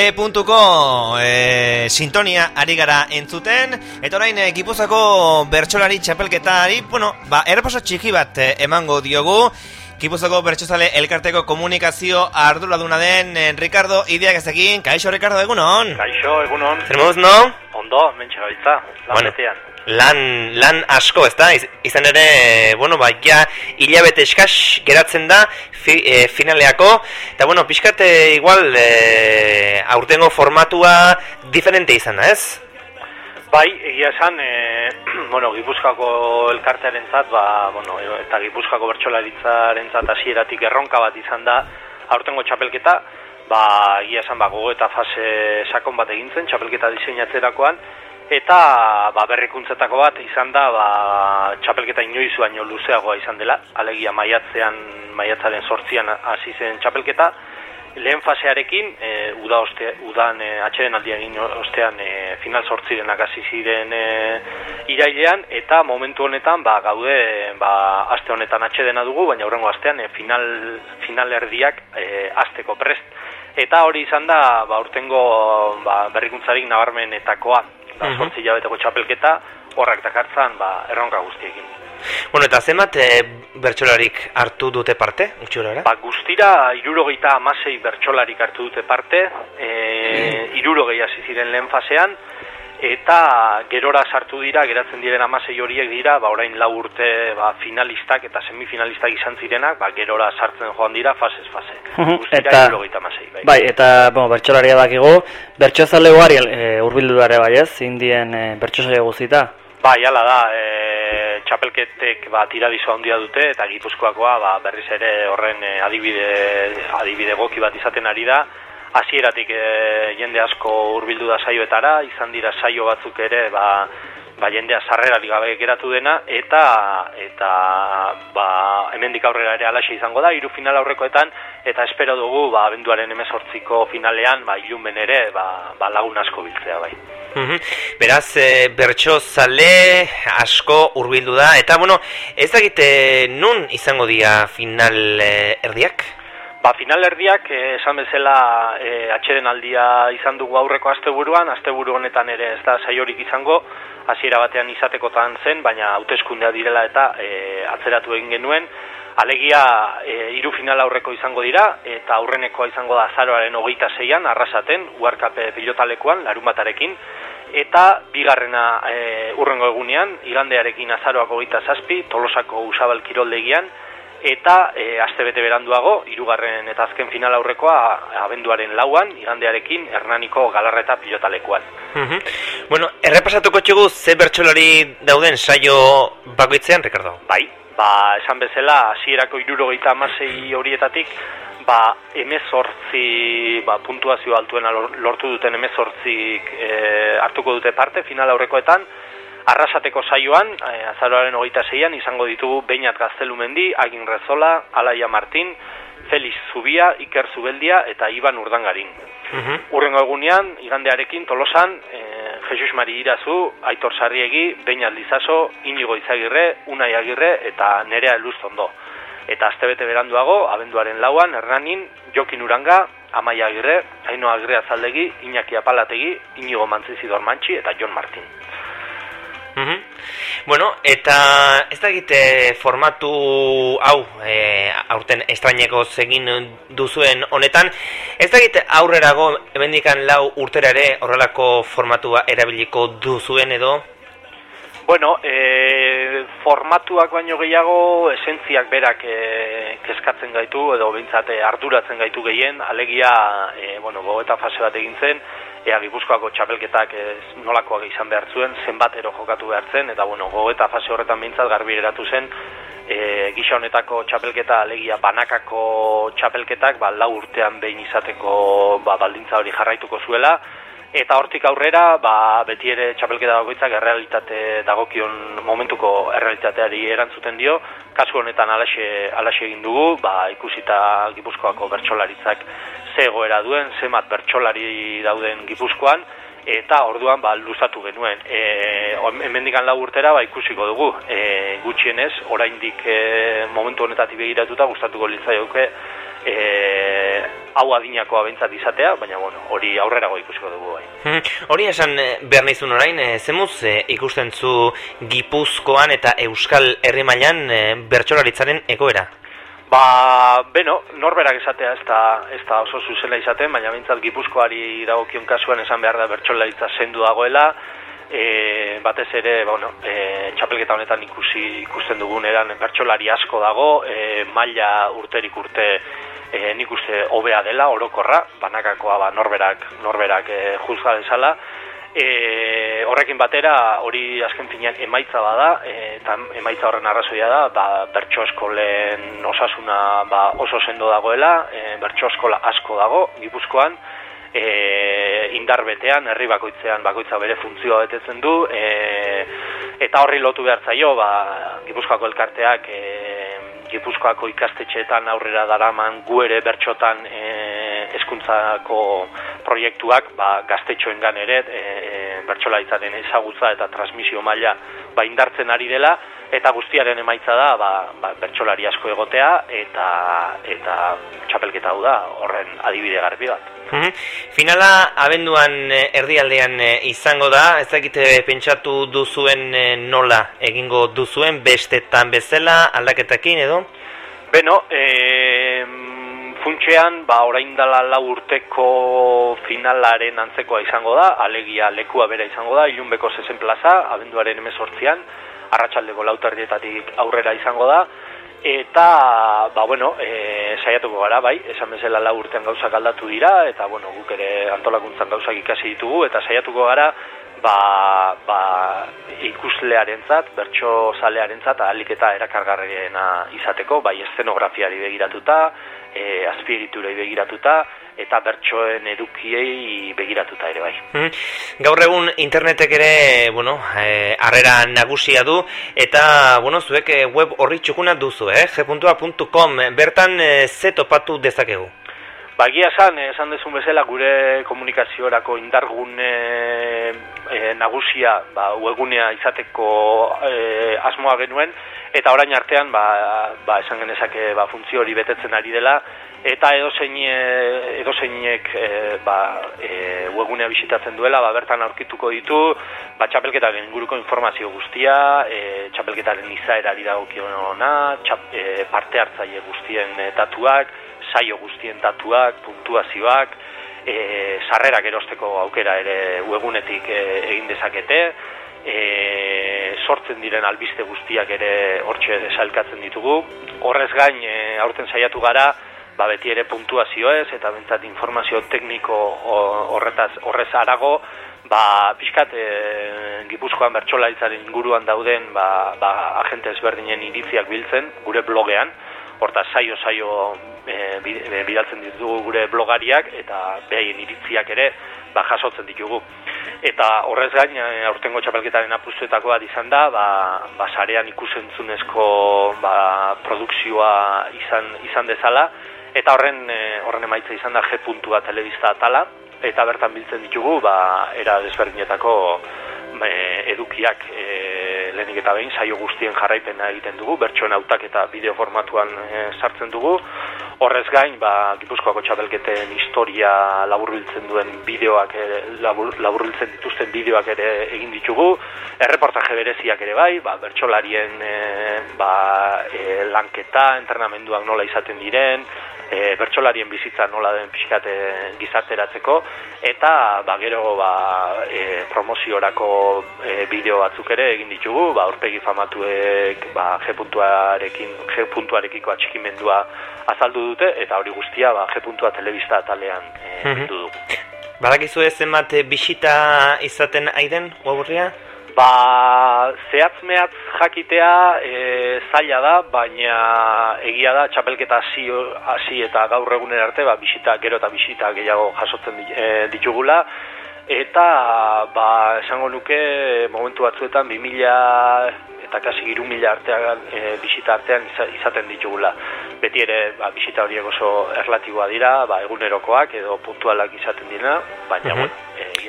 G www.gipuzkoa.co e, sintonia ari gara entzuten eta orain e, Gipuzako bertsolari txapelketari bueno, ba, errepaso txiki bat e, emango diogu Gipuzako bertsozale elkarteko komunikazio arduraduna den eh, Ricardo Idiak ezekin, kaixo Ricardo egunon? Kaixo, egunon. Zer no? Ondo, mentxe gabiltza, lan Bueno. betean. Lan, lan asko, ez da? Iz- Izan ere, bueno, ba, ja, hilabete eskas geratzen da fi, e, finaleako. Eta, bueno, pixkate igual, e, aurtengo formatua diferente izan da, ez? Bai, egia esan, e, bueno, Gipuzkoako elkartearentzat, ba, bueno, eta Gipuzkoako bertsolaritzarentzat hasieratik erronka bat izan da aurtengo txapelketa, ba, egia esan, ba, gogo eta fase sakon bat egin zen, txapelketa diseinatzerakoan, eta ba, berrikuntzetako bat izan da ba, txapelketa inoiz baino luzeagoa izan dela, alegia maiatzean, maiatzaren sortzian hasi zen txapelketa, lehen fasearekin, e, uda oste, udan e, atxeden aldia egin ostean e, final sortzirenak hasi ziren e, irailean, eta momentu honetan ba, gaude ba, aste honetan atxedena dugu, baina hurrengo astean e, final, final erdiak e, azteko prest. Eta hori izan da, ba, urtengo ba, berrikuntzarik nabarmenetakoa, da, Mhm. sortzi hilabeteko txapelketa, horrak dakartzan ba, erronka guztiekin. Bueno, eta zenbat e, bertsolarik hartu dute parte, utxura Ba, guztira, irurogeita amasei bertsolarik hartu dute parte, e, irurogei hasi ziren lehen fasean, eta gerora sartu dira, geratzen diren amasei horiek dira, ba, orain lau urte ba, finalistak eta semifinalistak izan zirenak, ba, gerora sartzen joan dira, fasez fase. Eta- irurogeita amasei, bai. Bai, eta, bueno, bertxolaria dakigu, bertxozale ugari e, urbildu dare bai ez, indien e, bertxosaia guztita. Bai, hala da, e, txapelketek ba, tiradizo handia dute, eta gipuzkoakoa ba, berriz ere horren adibide, adibide goki bat izaten ari da. Hasieratik e, jende asko hurbildu da saioetara, izan dira saio batzuk ere, ba, ba jendea sarrerarik gabe geratu dena, eta eta ba, hemendik aurrera ere alaxe izango da, hiru final aurrekoetan, eta espero dugu ba, abenduaren emezortziko finalean, ba, ilumen ere, ba, ba, lagun asko biltzea bai. Mhm. Beraz, e, bertso zale asko hurbildu da, eta bueno, ez dakite nun izango dira final e, erdiak? Ba, final erdiak, eh, esan bezala eh, atxeden aldia izan dugu aurreko asteburuan, asteburu honetan ere ez da saiorik izango, hasiera batean izatekotan zen, baina hauteskundea direla eta eh, atzeratu egin genuen, alegia eh, hiru final aurreko izango dira, eta aurrenekoa izango da azaroaren hogeita zeian, arrasaten, uarkape pilotalekuan, larumatarekin, eta bigarrena e, urrengo egunean, igandearekin azaroak hogeita zazpi, tolosako usabal kiroldegian, eta e, astebete beranduago, hirugarren eta azken final aurrekoa abenduaren lauan, igandearekin Hernaniko galarreta pilotalekuan. Mhm. Bueno, errepasatuko txugu ze bertsolari dauden saio bakoitzean, Ricardo? Bai, ba, esan bezala, hasierako irurogeita amasei horietatik, ba, emezortzi, ba, puntuazio altuena lor- lortu duten emezortzik e, hartuko dute parte final aurrekoetan, Arrasateko saioan, e, azaroaren hogeita zeian, izango ditugu Beinat Gaztelumendi, Agin Rezola, Alaia Martin, Feliz Zubia, Iker Zubeldia eta Iban Urdangarin. Mhm. Urrengo egunean, igandearekin tolosan, e, Jesus Mari Irazu, Aitor Sarriegi, Beinat Lizaso, Inigo Izagirre, Unai Agirre eta Nerea Elustondo. Eta astebete beranduago, abenduaren lauan, Hernanin, Jokin Uranga, Amaia Agirre, Aino Agirre Azaldegi, Iñaki Apalategi, Inigo Mantzizidor Mantxi eta Jon Martin. Mhm. Bueno, eta ez dakite formatu hau e, aurten estraineko egin duzuen honetan, ez dakite aurrerago hemendikan lau urtera ere horrelako formatua erabiliko duzuen edo? Bueno, e, formatuak baino gehiago esentziak berak e, kezkatzen gaitu edo behintzat e, arduratzen gaitu gehien, alegia e, bueno, gogeta fase bat egin zen, ea Gipuzkoako txapelketak ez nolakoak izan behar zuen, zenbatero jokatu behar zen, eta bueno, gogeta fase horretan behintzat garbi geratu zen, e, gisa honetako txapelketa alegia banakako txapelketak ba, lau urtean behin izateko ba, baldintza hori jarraituko zuela, Eta hortik aurrera, ba, beti ere txapelketa bakoitzak errealitate dagokion momentuko errealitateari erantzuten dio. Kasu honetan alaxe, alaxe egin dugu, ba, ikusita Gipuzkoako bertsolaritzak ze egoera duen, zemat bertsolari dauden Gipuzkoan, eta orduan ba, luzatu genuen. E, hemendikan lau urtera ba, ikusiko dugu, e, gutxienez, oraindik e, momentu honetatik begiratuta gustatuko litzaioke e, hau adinakoa bentsat izatea, baina bueno, hori aurrerago ikusiko dugu bai. Hmm, Hori esan eh, behar nizun orain, eh, zemuz eh, ikusten zu Gipuzkoan eta Euskal Herri mailan eh, bertsolaritzaren egoera? Ba, beno, norberak esatea ez da, ez da oso zuzela izaten, baina bintzat gipuzkoari dagokion kasuan esan behar da bertsolaritza zendu dagoela, e, batez ere, bueno, e, txapelketa honetan ikusi ikusten duguneran bertsolari asko dago, e, maila urterik urte e, nik uste hobea dela, orokorra, banakakoa ba, norberak, norberak e, juzga desala, E, horrekin batera hori azken finean emaitza bada eta emaitza horren arrazoia da ba, bertso eskolen osasuna ba, oso sendo dagoela e, bertso eskola asko dago Gipuzkoan e, indar betean herri bakoitzean bakoitza bere funtzioa betetzen du e, eta horri lotu behar zaio ba, Gipuzkoako elkarteak e, Gipuzkoako ikastetxeetan aurrera daraman gu ere bertxotan e, eskuntzako proiektuak ba, gaztetxoengan ere e, bertsolaritzaren ezagutza eta transmisio maila ba, indartzen ari dela eta guztiaren emaitza da ba, ba, bertsolari asko egotea eta eta txapelketa hau da horren adibide garbi bat. Mhm. Finala abenduan eh, erdialdean eh, izango da, ez dakite pentsatu duzuen eh, nola egingo duzuen bestetan bezala aldaketakin edo? Beno, e, funtxean, ba, orain dela lau urteko finalaren antzekoa izango da, alegia lekua bera izango da, ilunbeko zezen plaza, abenduaren emezortzian, arratsaldeko lauterdietatik aurrera izango da, eta, ba, bueno, e, saiatuko gara, bai, esan bezala lau urtean gauzak aldatu dira, eta, bueno, guk ere antolakuntzan gauzak ikasi ditugu, eta saiatuko gara, ba, ba, ikuslearentzat, bertso zalearentzat, ahalik eta erakargarriena izateko, bai eszenografiari begiratuta, e, azpiegiturei begiratuta, eta bertsoen edukiei begiratuta ere bai. Mhm. Gaur egun internetek ere, bueno, eh, harrera nagusia du, eta, bueno, zuek eh, web horri txukuna duzu, eh? g.a.com, bertan eh, ze topatu dezakegu? Ba, egia esan, eh, dezun bezala gure komunikaziorako indargune e, nagusia ba, webgunea izateko e, asmoa genuen, eta orain artean, ba, ba, esan genezake ba, funtzio hori betetzen ari dela, eta edozein, edozeinek e, ba, e, webgunea bisitatzen duela, ba, bertan aurkituko ditu, ba, txapelketaren inguruko informazio guztia, e, txapelketaren izaerari dagokiona, txap, e, parte hartzaile guztien datuak, saio guztien datuak, puntuazioak, e, sarrerak erosteko aukera ere webgunetik e, egin dezakete, e, sortzen diren albiste guztiak ere hortxe desalkatzen ditugu. Horrez gain, e, aurten saiatu gara, ba beti ere puntuazioez eta bentsat informazio tekniko horretaz horrez arago, ba pixkat e, Gipuzkoan bertsolaritzaren inguruan dauden ba, ba agente ezberdinen iritziak biltzen gure blogean, horta saio saio e, bidaltzen ditugu gure blogariak eta behaien iritziak ere ba, jasotzen ditugu. Eta horrez gain, e, aurtengo txapelketaren apustuetako bat izan da, ba, ba sarean ikusentzunezko ba, produkzioa izan, izan dezala, eta horren horren emaitza izan da G puntua telebista atala, eta bertan biltzen ditugu, ba, era desberdinetako e, edukiak e, lehenik eta behin saio guztien jarraipena egiten dugu, bertsoen autak eta bideo formatuan e, sartzen dugu. Horrez gain, ba, Gipuzkoako txapelketen historia laburbiltzen duen bideoak, e, labur, laburbiltzen dituzten bideoak ere egin ditugu. Erreportaje bereziak ere bai, ba, bertsolarien e, ba, e, lanketa, entrenamenduak nola izaten diren, e, bertsolarien bizitza nola den pixkate gizarteratzeko eta ba, gero ba, e, promoziorako e, bideo batzuk ere egin ditugu ba, aurpegi famatuek ba, G.arekin G.arekiko atxikimendua azaldu dute eta hori guztia ba, G.a telebista talean e, bildu dugu. Badakizu ez zenbat eh, bisita izaten aiden, weburria? Ba, zehatz mehatz jakitea e, zaila da, baina egia da txapelketa hasi hasi eta gaur egunen arte ba, bisita, gero eta bisita gehiago jasotzen e, ditugula. Eta, ba, esango nuke, momentu batzuetan, 2000 eta kasi iru mila artean, e, bisita artean iza- izaten ditugula. Beti ere, ba, bisita horiek oso erlatiboa dira, ba, egunerokoak edo puntualak izaten dira, baina, bueno, e, egia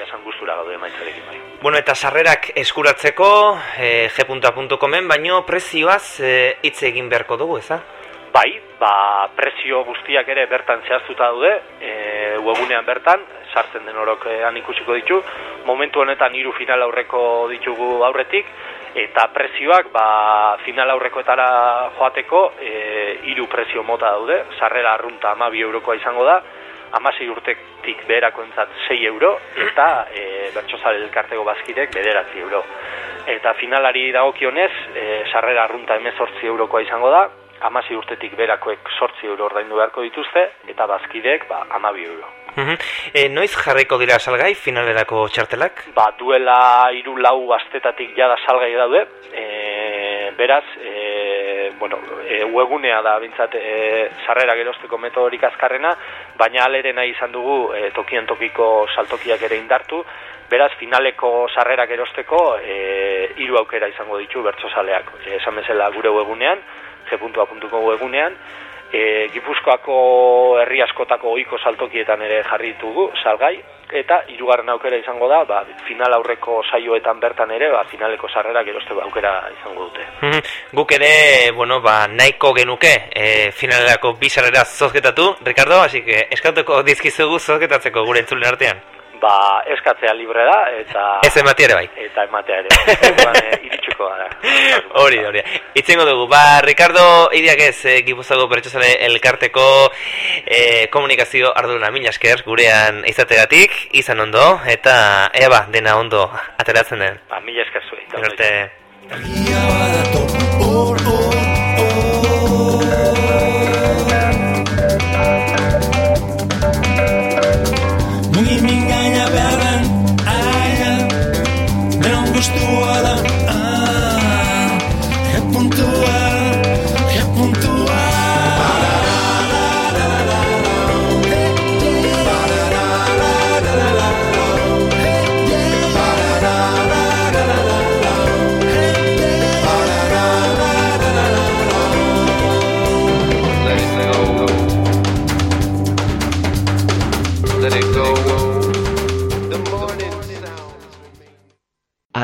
esan gustura gaude emaitzarekin bai. Bueno, eta sarrerak eskuratzeko e, g.a.comen, baino prezioaz e, hitz egin beharko dugu, eza? Bai, ba, prezio guztiak ere bertan zehaztuta daude, e, webunean bertan, sartzen den orokean ikusiko ditu, momentu honetan hiru final aurreko ditugu aurretik, eta prezioak ba, final aurrekoetara joateko e, hiru prezio mota daude, sarrera arrunta ama bi eurokoa izango da, amasei urtetik beherako entzat 6 euro, eta e, bertxozale elkarteko bazkidek bederatzi euro. Eta finalari dagokionez, e, sarrera arrunta emezortzi eurokoa izango da, amasi urtetik berakoek sortzi euro ordaindu beharko dituzte, eta bazkidek ba, amabi euro. E, noiz jarriko dira salgai finalerako txartelak? Ba, duela hiru lau astetatik jada salgai daude, e, beraz, e, bueno, e, webunea da bintzat e, sarrera gerosteko metodorik azkarrena, baina alere nahi izan dugu e, tokian tokiko saltokiak ere indartu, beraz finaleko sarrerak erosteko e, hiru aukera izango ditu bertsozaleak. E, esan bezala gure webunean, g.a.ko webunean, e, Gipuzkoako herri askotako ohiko saltokietan ere jarri ditugu salgai eta hirugarren aukera izango da, ba, final aurreko saioetan bertan ere, ba, finaleko sarrerak erosteko aukera izango dute. Mhm. Guk ere, bueno, ba, nahiko genuke e, finalerako bi sarrera zozketatu, Ricardo, así que eskatuko dizkizugu zozketatzeko gure entzulen artean. Ba, eskatzea libre da eta Ez ematea ere bai. eta ematea ere. Orduan, e, iritsuko gara. Hori, hori. Itzengo dugu. Ba, Ricardo Idiak ez, e, Gipuzako Bertxozale elkarteko e, komunikazio arduruna mila esker gurean izategatik, izan ondo, eta ea ba, dena ondo ateratzen den. Ba, mila esker. Gero arte.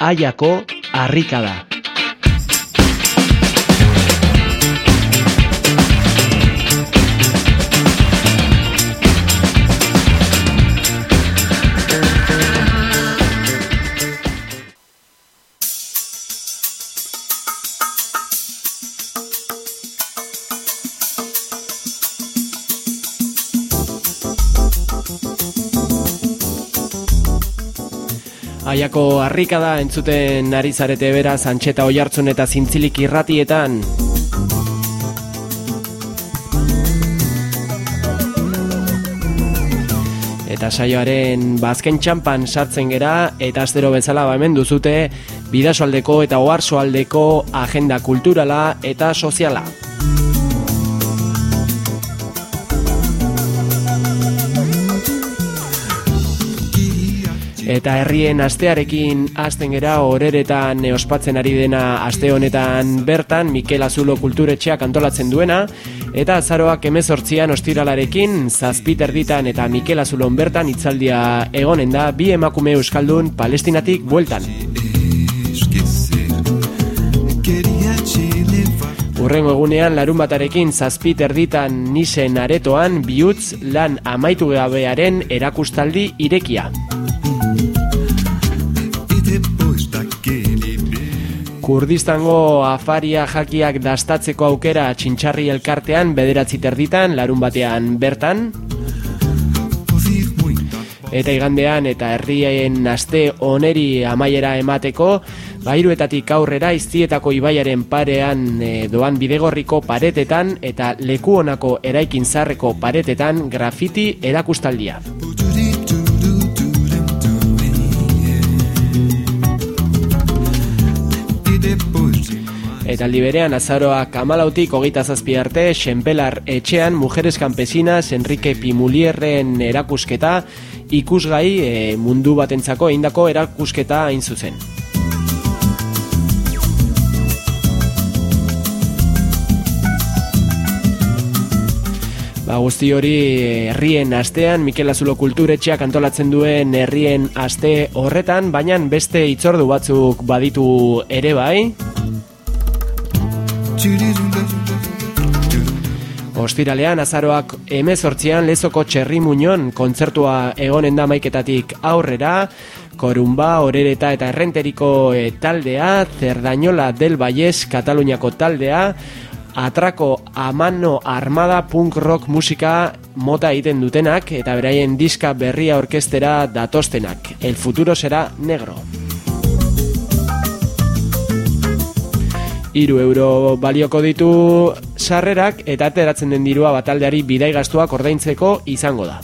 Aiako harrika Aiako harrika da entzuten ari zarete beraz antxeta oihartzun eta zintzilik irratietan. Eta saioaren bazken txampan sartzen gera eta astero bezala ba hemen duzute bidasoaldeko eta oarsoaldeko agenda kulturala eta soziala. Eta herrien astearekin hasten gera horeretan ospatzen ari dena aste honetan bertan Mikel Azulo kulturetxeak antolatzen duena eta azaroak emezortzian ostiralarekin zazpiter ditan eta Mikel Azulon bertan itzaldia egonen da bi emakume euskaldun palestinatik bueltan. Urrengo egunean larun batarekin zazpit erditan nisen aretoan bihutz lan amaitu gabearen erakustaldi irekia. Kurdistango afaria jakiak dastatzeko aukera txintxarri elkartean bederatzi terditan, larun batean bertan. Eta igandean eta herrien aste oneri amaiera emateko, bairuetatik aurrera iztietako ibaiaren parean e, doan bidegorriko paretetan eta leku honako eraikin zarreko paretetan grafiti erakustaldia. Eta aldi berean azaroak amalautik hogeita zazpi arte, Xenpelar etxean, Mujeres Campesinas, Enrique Pimulierren erakusketa, ikusgai e, mundu batentzako eindako erakusketa hain zuzen. Guzti hori herrien astean, Mikel Azulo kulturetxeak antolatzen duen herrien aste horretan, baina beste itzordu batzuk baditu ere bai. Ostiralean, azaroak emezortzian lezoko txerri muñon kontzertua egonen da maiketatik aurrera, Korumba, Orereta eta Errenteriko e, taldea, Zerdañola del Valles, Kataluniako taldea, atrako amano armada punk rock musika mota egiten dutenak eta beraien diska berria orkestera datostenak. El futuro será negro. Iru euro balioko ditu sarrerak eta ateratzen den dirua bataldeari bidai gastuak ordaintzeko izango da.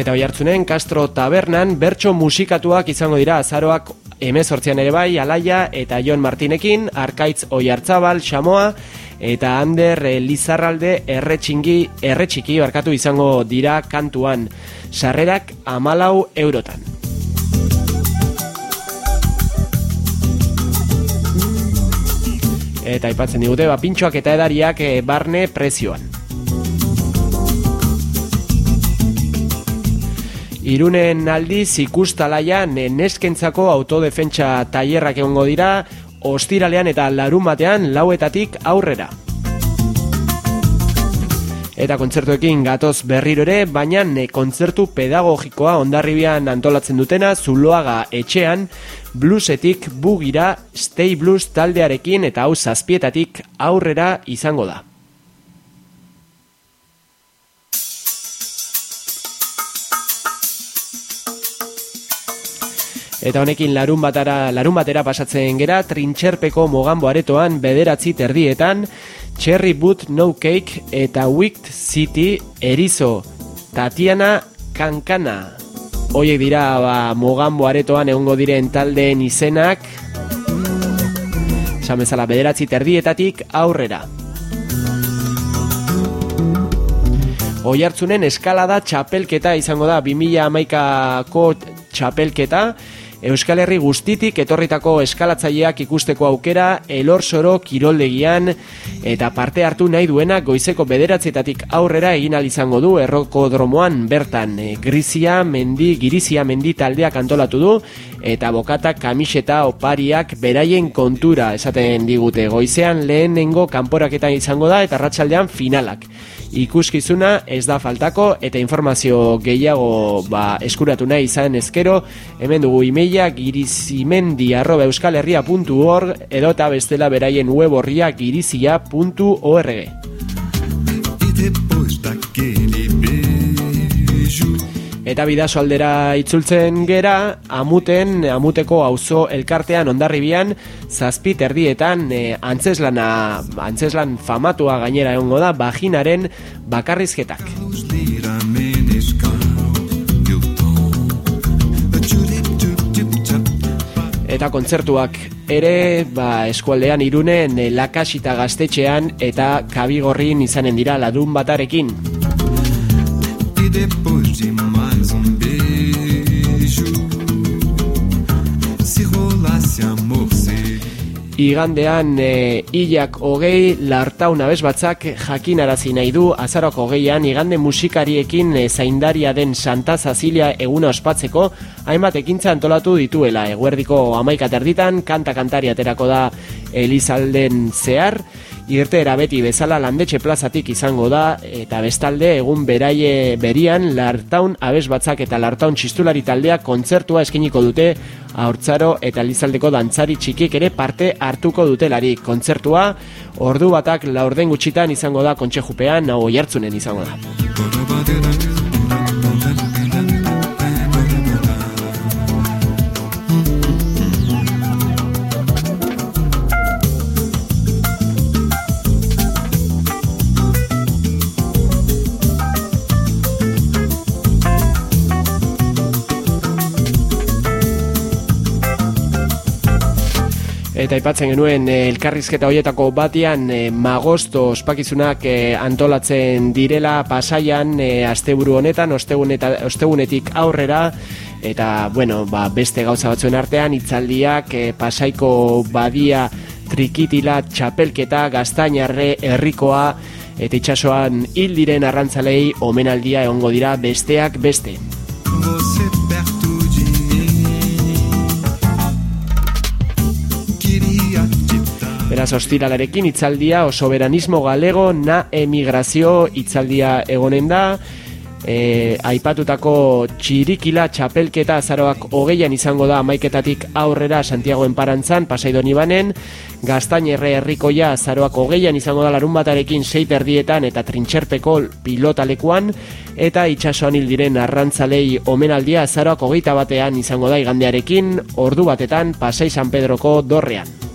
Eta oi hartzunen, Castro Tabernan bertso musikatuak izango dira azaroak emezortzian ere bai, Alaia eta Jon Martinekin, Arkaitz oi hartzabal, Xamoa, eta Ander Lizarralde erretxingi, erretxiki barkatu izango dira kantuan. Sarrerak amalau eurotan. Eta aipatzen digute, ba, pintxoak eta edariak eh, barne prezioan. Irunen aldiz ikustalaian neskentzako autodefentsa tailerrak egongo dira, ostiralean eta larun batean lauetatik aurrera. Eta kontzertuekin gatoz berriro ere, baina ne kontzertu pedagogikoa ondarribian antolatzen dutena Zuloaga etxean, bluesetik bugira Stay Blues taldearekin eta hau zazpietatik aurrera izango da. Eta honekin larun batara, larun batera pasatzen gera, trintxerpeko mogambo aretoan bederatzi terdietan, Cherry Boot No Cake eta Wicked City Erizo, Tatiana Kankana. Hoiek dira ba, mogambo aretoan egongo diren taldeen izenak, esan bezala bederatzi terdietatik aurrera. Oi hartzunen eskalada txapelketa izango da 2000 amaikako txapelketa Euskal Herri guztitik etorritako eskalatzaileak ikusteko aukera elorsoro kiroldegian eta parte hartu nahi duena goizeko bederatzetatik aurrera egin izango du errokodromoan bertan. E, Grizia mendi, Girizia mendi taldeak antolatu du eta bokata kamiseta opariak beraien kontura esaten digute. Goizean lehenengo kanporaketa izango da eta ratsaldean finalak. Ikuskizuna ez da faltako eta informazio gehiago ba, eskuratu nahi izan ezkero hemen dugu imeia girizimendi arroba euskalherria.org edo eta bestela beraien web horria girizia.org. Eta bidaso aldera itzultzen gera, amuten, amuteko auzo elkartean ondarribian, zazpi terdietan e, antzeslana, antzeslan famatua gainera egongo da, vaginaren bakarrizketak. Eta kontzertuak ere, ba, eskualdean irunen e, lakasita gaztetxean eta kabigorrin izanen dira ladun batarekin. Igandean e, hilak hogei lartaun abez batzak jakinarazi nahi du azarok hogeian igande musikariekin e, zaindaria den Santa Zazilia eguna ospatzeko hainbat ekintza antolatu dituela. Eguerdiko amaika terditan kanta kantari aterako da Elizalden zehar irteera beti bezala landetxe plazatik izango da eta bestalde egun beraie berian lartaun abez batzak eta lartaun txistulari taldea kontzertua eskiniko dute. Haurtzaro eta lizaldeko dantzari txikiek ere parte hartuko dutelari kontzertua ordu batak laurden gutxitan izango da kontxejupean hau jartzunen izango da Eta aipatzen genuen eh, elkarrizketa hoietako batean eh, magosto ospakizunak eh, antolatzen direla pasaian asteburu honetan, ostegun eta, ostegunetik aurrera eta bueno, ba, beste gauza batzuen artean hitzaldiak pasaiko badia trikitila txapelketa gaztainarre herrikoa eta itsasoan hil diren arrantzalei omenaldia egongo dira besteak beste. Beraz, ostiralarekin hitzaldia oso beranismo galego na emigrazio hitzaldia egonen da. E, aipatutako txirikila txapelketa azaroak hogeian izango da amaiketatik aurrera Santiagoen parantzan, pasaidon ibanen, gaztainerre herrikoia azaroak hogeian izango da larun batarekin sei erdietan eta trintxerpeko pilotalekuan, eta itxasoan hil diren arrantzalei omenaldia azaroak hogeita batean izango da igandearekin, ordu batetan pasai San Pedroko dorrean.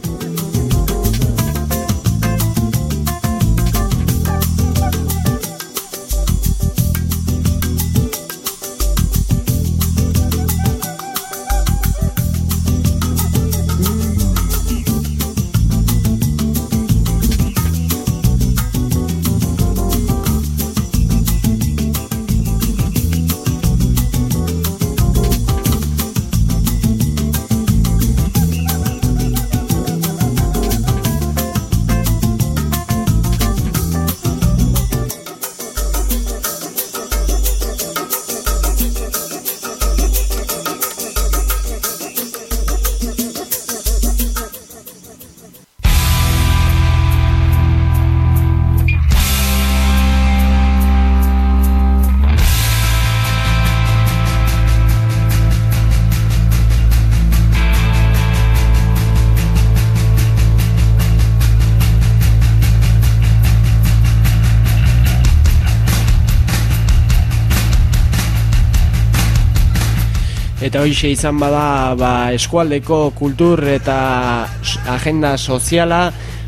Eta hoxe izan bada ba, eskualdeko kultur eta agenda soziala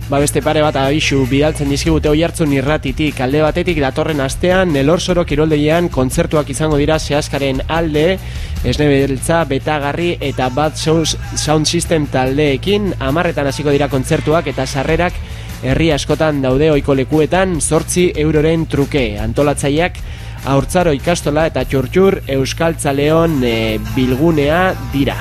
ba beste pare bat abisu bidaltzen dizkigute oi hartzun irratitik. Alde batetik datorren astean Elorsoro kiroldegian kontzertuak izango dira sehaskaren alde esne beltza, betagarri eta bat sound system taldeekin. Amarretan hasiko dira kontzertuak eta sarrerak herri askotan daude oiko lekuetan zortzi euroren truke. Antolatzaileak Haurtzaro ikastola eta txurtxur Euskaltzaleon e, bilgunea dira.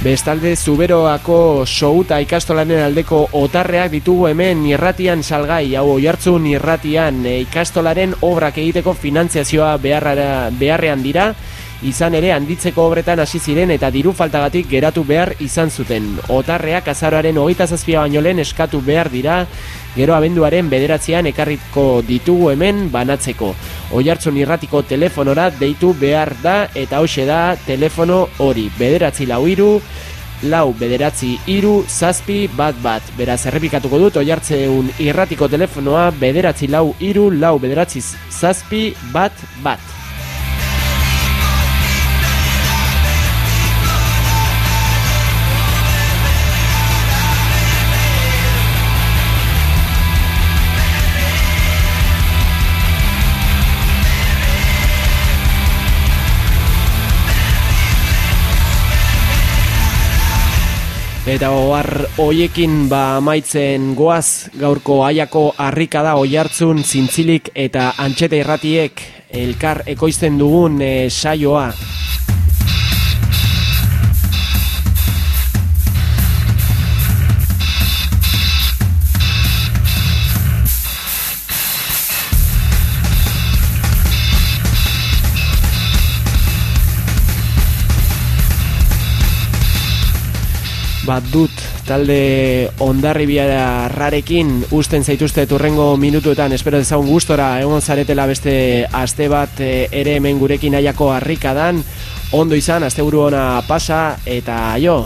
Bestalde Zuberoako souta ikastolaren aldeko otarreak ditugu hemen irratian salgai, hau oihartzun irratian e, ikastolaren obrak egiteko finantziazioa beharra, beharrean dira, izan ere handitzeko obretan hasi ziren eta diru faltagatik geratu behar izan zuten. Otarreak azaroaren hogeita zazpia baino lehen eskatu behar dira, gero abenduaren bederatzean ekarriko ditugu hemen banatzeko. Oihartzun irratiko telefonora deitu behar da eta hoxe da telefono hori. Bederatzi lau iru, lau bederatzi iru, zazpi bat bat. Beraz, errepikatuko dut, oihartzeun irratiko telefonoa bederatzi lau iru, lau bederatzi zazpi bat bat. Eta ohar hoiekin ba amaitzen goaz gaurko aiako harrikada oihartzun zintzilik eta antxeta irratiek elkar ekoizten dugun eh, saioa. Bat dut talde ondarribiara rarekin usten zaituzte turrengo minutuetan. Espero dezagun gustora egon zaretela beste aste bat eh, ere hemen gurekin aiako harrikadan. Ondo izan, asteburu ona pasa eta jo,